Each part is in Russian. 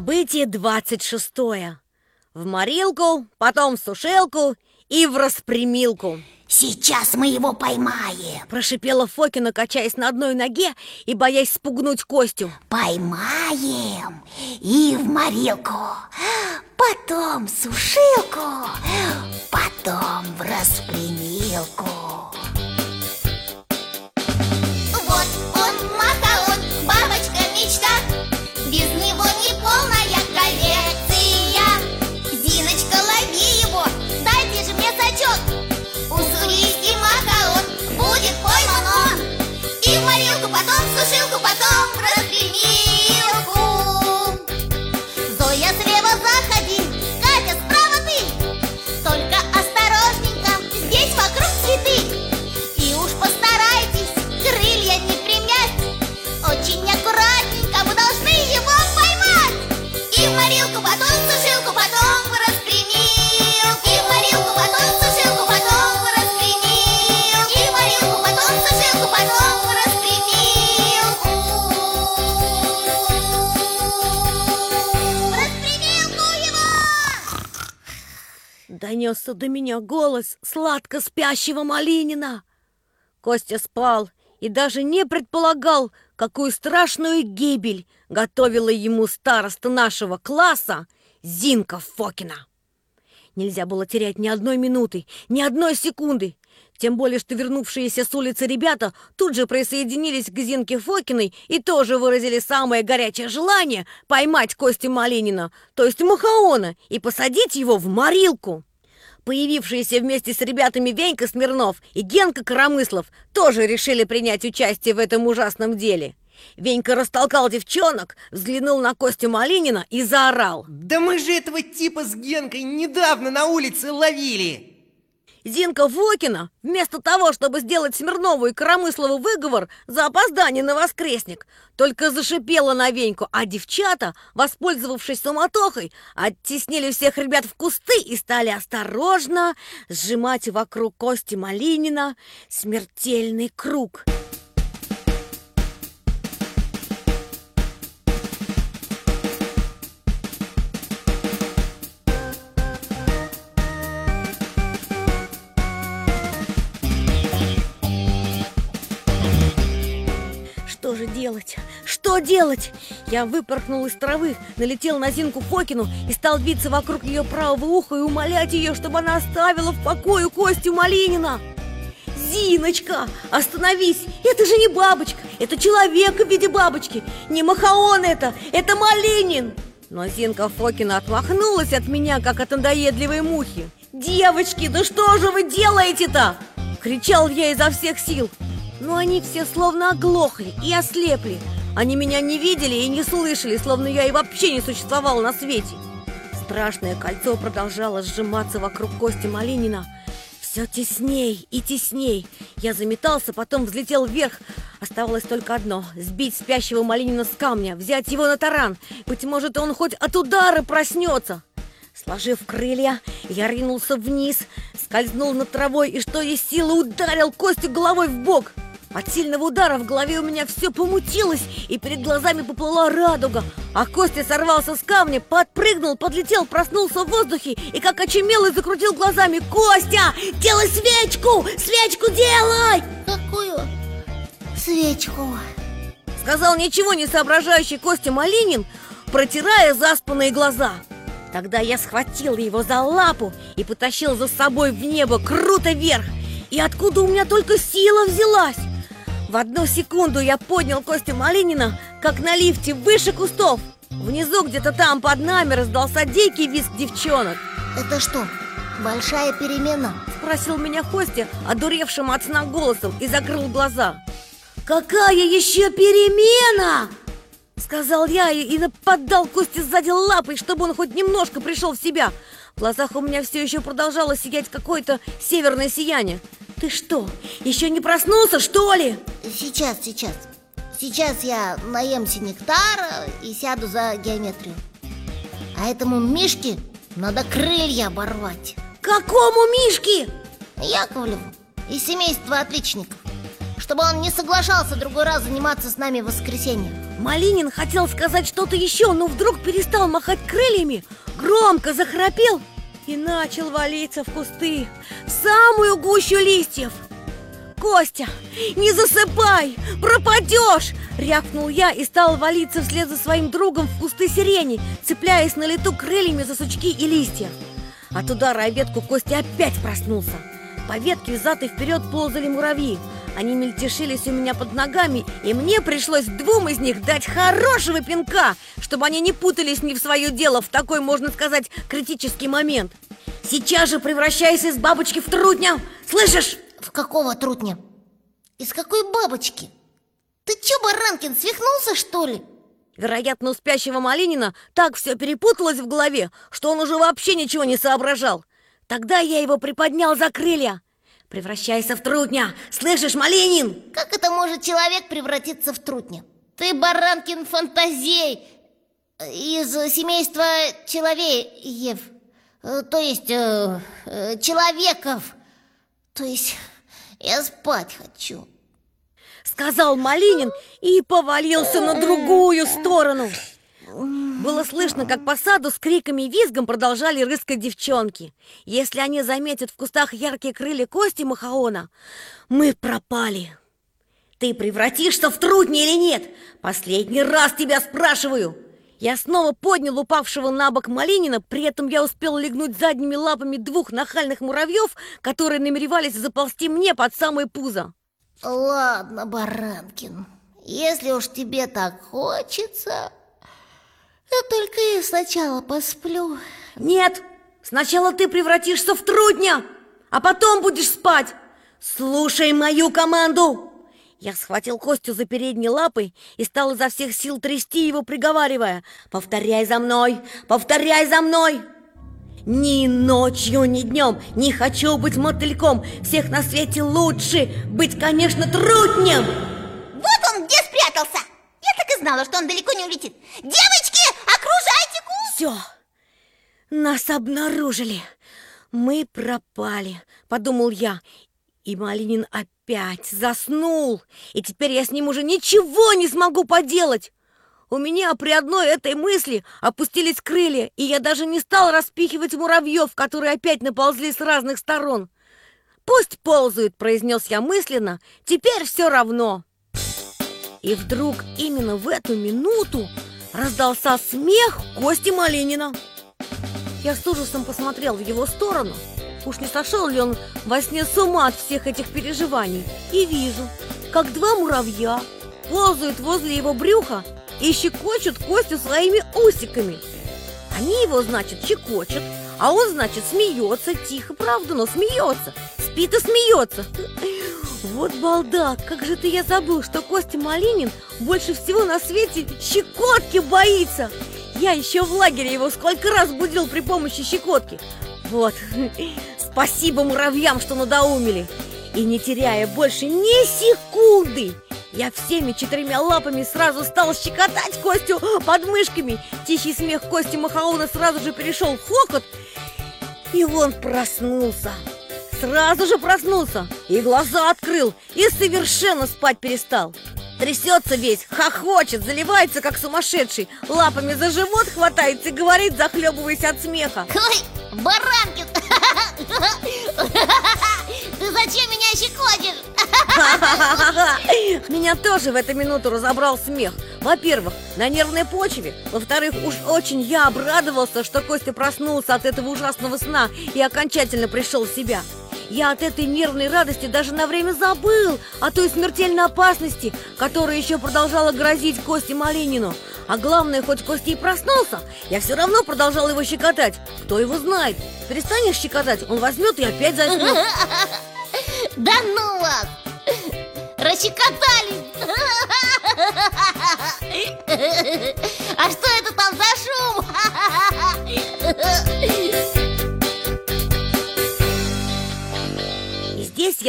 Событие 26 В морилку, потом в сушилку и в распрямилку. Сейчас мы его поймаем. Прошипела Фокина, качаясь на одной ноге и боясь спугнуть Костю. Поймаем и в морилку Потом в сушилку Потом в распрямилку Донесся до меня голос сладко спящего Малинина Костя спал и даже не предполагал, какую страшную гибель готовила ему староста нашего класса Зинка Фокина. Нельзя было терять ни одной минуты, ни одной секунды. Тем более, что вернувшиеся с улицы ребята тут же присоединились к Зинке Фокиной и тоже выразили самое горячее желание поймать Костю Малинина, то есть Махаона, и посадить его в морилку. Появившиеся вместе с ребятами Венька Смирнов и Генка Коромыслов тоже решили принять участие в этом ужасном деле. Венька растолкал девчонок, взглянул на Костю Малинина и заорал. Да мы же этого типа с Генкой недавно на улице ловили Зинка Фокина, вместо того, чтобы сделать Смирнову и Коромыслову выговор за опоздание на воскресник, только зашипела на Веньку, а девчата, воспользовавшись суматохой, оттеснили всех ребят в кусты и стали осторожно сжимать вокруг Кости Малинина смертельный круг. Делать? Что делать? Я выпорхнул из травы, налетел на Зинку Фокину и стал биться вокруг ее правого уха и умолять ее, чтобы она оставила в покое Костю Малинина. Зиночка, остановись! Это же не бабочка, это человек в виде бабочки. Не Махаон это, это Малинин. Но Зинка Фокина отмахнулась от меня, как от надоедливой мухи. «Девочки, да что же вы делаете-то?» Кричал я изо всех сил. Но они все словно оглохли и ослепли. Они меня не видели и не слышали, словно я и вообще не существовал на свете. Страшное кольцо продолжало сжиматься вокруг Кости Малинина. Все тесней и тесней. Я заметался, потом взлетел вверх. Оставалось только одно – сбить спящего Малинина с камня, взять его на таран. Быть может, он хоть от удара проснется. Сложив крылья, я ринулся вниз, скользнул над травой и что есть силы ударил Костю головой в бок. От сильного удара в голове у меня все помутилось, и перед глазами поплыла радуга. А Костя сорвался с камня, подпрыгнул, подлетел, проснулся в воздухе и как очумелый закрутил глазами. «Костя, делай свечку! Свечку делай!» Какую свечку? Сказал ничего не соображающий Костя Малинин, протирая заспанные глаза. Тогда я схватил его за лапу и потащил за собой в небо круто вверх. И откуда у меня только сила взялась? В одну секунду я поднял Костю Малинина, как на лифте, выше кустов. Внизу, где-то там под нами, раздался дикий визг девчонок. Это что, большая перемена? Спросил меня Костя, одуревшим от сна голосом, и закрыл глаза. «Какая еще перемена?» Сказал я и, и поддал Косте сзади лапой, чтобы он хоть немножко пришел в себя. В глазах у меня все еще продолжало сиять какое-то северное сияние. Ты что, еще не проснулся, что ли? Сейчас, сейчас. Сейчас я наемся нектара и сяду за геометрию. А этому Мишке надо крылья оборвать. Какому Мишке? Яковлеву и семейство отличников. Чтобы он не соглашался другой раз заниматься с нами в воскресенье. Малинин хотел сказать что-то еще, но вдруг перестал махать крыльями, громко захрапел и начал валиться в кусты, в самую гущу листьев. «Костя, не засыпай, пропадешь!» Рявкнул я и стал валиться вслед за своим другом в кусты сирени, цепляясь на лету крыльями за сучки и листья. От удара о ветку Костя опять проснулся. По ветке взад и вперед ползали муравьи. Они мельтешились у меня под ногами, и мне пришлось двум из них дать хорошего пинка, чтобы они не путались не в свое дело в такой, можно сказать, критический момент. Сейчас же превращайся из бабочки в трутня, слышишь? В какого трутня? Из какой бабочки? Ты чё, Баранкин, свихнулся, что ли? Вероятно, у спящего Малинина так все перепуталось в голове, что он уже вообще ничего не соображал. Тогда я его приподнял за крылья. Превращайся в трутня, слышишь, Малинин? Как это может человек превратиться в трутня? Ты, Баранкин, фантазей из семейства человеев, э, то есть э, э, человеков. То есть я спать хочу. Сказал Малинин и повалился на другую сторону. Было слышно, как по саду с криками и визгом продолжали рыскать девчонки. Если они заметят в кустах яркие крылья Кости Махаона, мы пропали. Ты превратишься в трудни или нет? Последний раз тебя спрашиваю. Я снова поднял упавшего на бок Малинина, при этом я успел легнуть задними лапами двух нахальных муравьев, которые намеревались заползти мне под самое пузо. Ладно, Баранкин, если уж тебе так хочется, я только я сначала посплю. Нет, сначала ты превратишься в трудня, а потом будешь спать. Слушай мою команду. Я схватил Костю за передние лапы и стал изо всех сил трясти его, приговаривая «Повторяй за мной! Повторяй за мной!» Ни ночью, ни днем не хочу быть мотыльком Всех на свете лучше быть, конечно, труднем Вот он где спрятался Я так и знала, что он далеко не улетит Девочки, Все, нас обнаружили. Мы пропали, подумал я. И Малинин опять заснул. И теперь я с ним уже ничего не смогу поделать. У меня при одной этой мысли опустились крылья, и я даже не стал распихивать муравьев, которые опять наползли с разных сторон. «Пусть ползают», — произнес я мысленно, — «теперь все равно». И вдруг именно в эту минуту раздался смех Кости Малинина. Я с ужасом посмотрел в его сторону. Уж не сошел ли он во сне с ума от всех этих переживаний? И вижу, как два муравья ползают возле его брюха и щекочут Костю своими усиками. Они его, значит, щекочут, а он, значит, смеется, тихо, правда, но смеется, спит и смеется. Вот балда, как же ты я забыл, что Костя Малинин больше всего на свете щекотки боится. Я еще в лагере его сколько раз будил при помощи щекотки. Вот, спасибо муравьям, что надоумили. И не теряя больше ни секунды, я всеми четырьмя лапами сразу стал щекотать Костю под мышками. Тихий смех Кости Махауна сразу же перешел в хохот, и он проснулся. Сразу же проснулся и глаза открыл, и совершенно спать перестал. Трясется весь, хохочет, заливается, как сумасшедший, лапами за живот хватается и говорит, захлебываясь от смеха. Ой, Баранкин, ты зачем меня щекотишь? Меня тоже в эту минуту разобрал смех. Во-первых, на нервной почве. Во-вторых, уж очень я обрадовался, что Костя проснулся от этого ужасного сна и окончательно пришел в себя. Я от этой нервной радости даже на время забыл о той смертельной опасности, которая еще продолжала грозить Косте Малинину. А главное, хоть Костя и проснулся, я все равно продолжал его щекотать. Кто его знает? Перестанешь щекотать, он возьмет и опять заснет. Да ну вас! Расщекотали!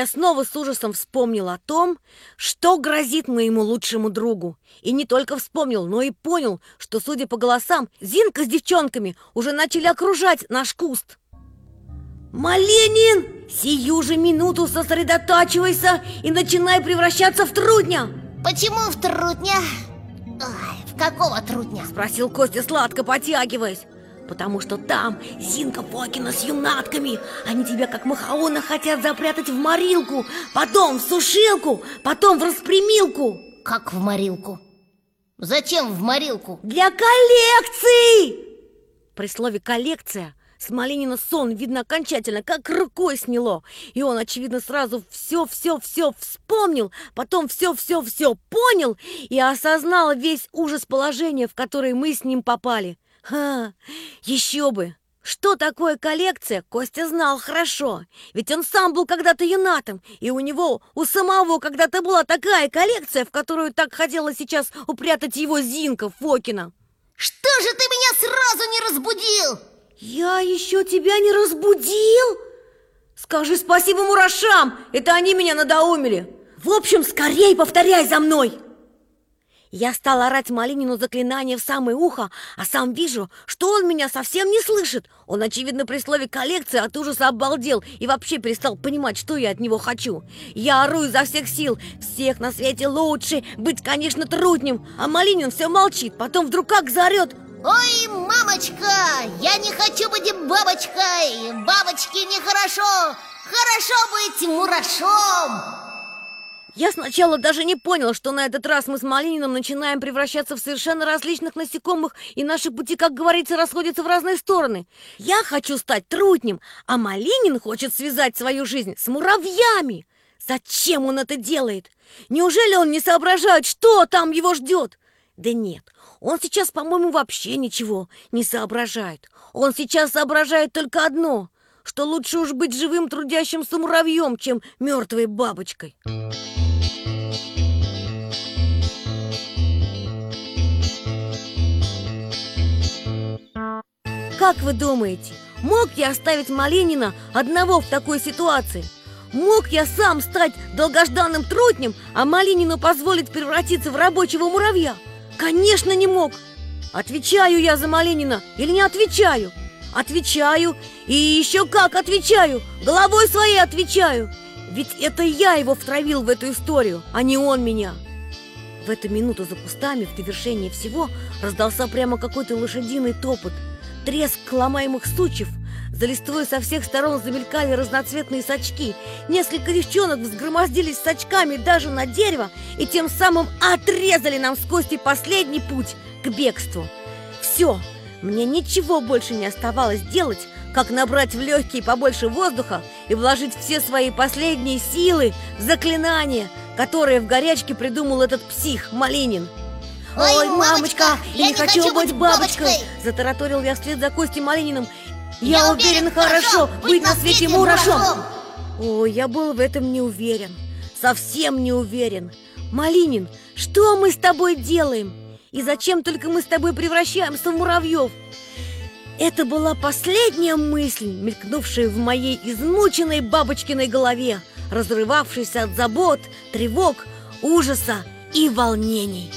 я снова с ужасом вспомнил о том, что грозит моему лучшему другу. И не только вспомнил, но и понял, что, судя по голосам, Зинка с девчонками уже начали окружать наш куст. «Малинин! Сию же минуту сосредотачивайся и начинай превращаться в трудня Почему в трудня? Ой, в какого трудня? Спросил Костя сладко потягиваясь Потому что там Зинка Фокина с юнатками Они тебя как махаона хотят запрятать в морилку Потом в сушилку, потом в распрямилку Как в морилку? Зачем в морилку? Для коллекции! При слове «коллекция» с Малинина сон, видно, окончательно, как рукой сняло. И он, очевидно, сразу все-все-все вспомнил, потом все-все-все понял и осознал весь ужас положения, в которое мы с ним попали. Ха, еще бы! Что такое коллекция, Костя знал хорошо, ведь он сам был когда-то юнатом, и у него, у самого когда-то была такая коллекция, в которую так хотела сейчас упрятать его Зинка Фокина. Что же ты меня сразу не разбудил? Я еще тебя не разбудил? Скажи спасибо мурашам, это они меня надоумили. В общем, скорей повторяй за мной. Я стал орать Малинину заклинание в самое ухо, а сам вижу, что он меня совсем не слышит. Он, очевидно, при слове коллекции от ужаса обалдел и вообще перестал понимать, что я от него хочу. Я ору изо всех сил. Всех на свете лучше быть, конечно, трудним. А Малинин все молчит, потом вдруг как заорет. Ой, мамочка, я не хочу быть бабочкой. Бабочке нехорошо. Хорошо быть мурашом. Я сначала даже не понял, что на этот раз мы с Малининым начинаем превращаться в совершенно различных насекомых, и наши пути, как говорится, расходятся в разные стороны. Я хочу стать трутнем, а Малинин хочет связать свою жизнь с муравьями. Зачем он это делает? Неужели он не соображает, что там его ждет? Да нет, он сейчас, по-моему, вообще ничего не соображает. Он сейчас соображает только одно, что лучше уж быть живым трудящимся муравьем, чем мертвой бабочкой. Как вы думаете, мог я оставить Малинина одного в такой ситуации? Мог я сам стать долгожданным трутнем, а Малинину позволить превратиться в рабочего муравья? Конечно, не мог. Отвечаю я за Малинина или не отвечаю? Отвечаю, и еще как отвечаю, головой своей отвечаю. Ведь это я его втравил в эту историю, а не он меня. В эту минуту за кустами, в довершение всего, раздался прямо какой-то лошадиный топот – треск ломаемых сучьев. За листвой со всех сторон замелькали разноцветные сачки. Несколько девчонок взгромоздились сачками даже на дерево и тем самым отрезали нам с Костей последний путь к бегству. Все, мне ничего больше не оставалось делать, как набрать в легкие побольше воздуха и вложить все свои последние силы в заклинание, которое в горячке придумал этот псих Малинин. Ой, мамочка, я не хочу быть бабочкой Затараторил я вслед за Костей Малининым Я уверен, хорошо быть на свете мурашом Ой, я был в этом не уверен Совсем не уверен Малинин, что мы с тобой делаем? И зачем только мы с тобой превращаемся в муравьев? Это была последняя мысль, мелькнувшая в моей измученной бабочкиной голове, разрывавшейся от забот, тревог, ужаса и волнений.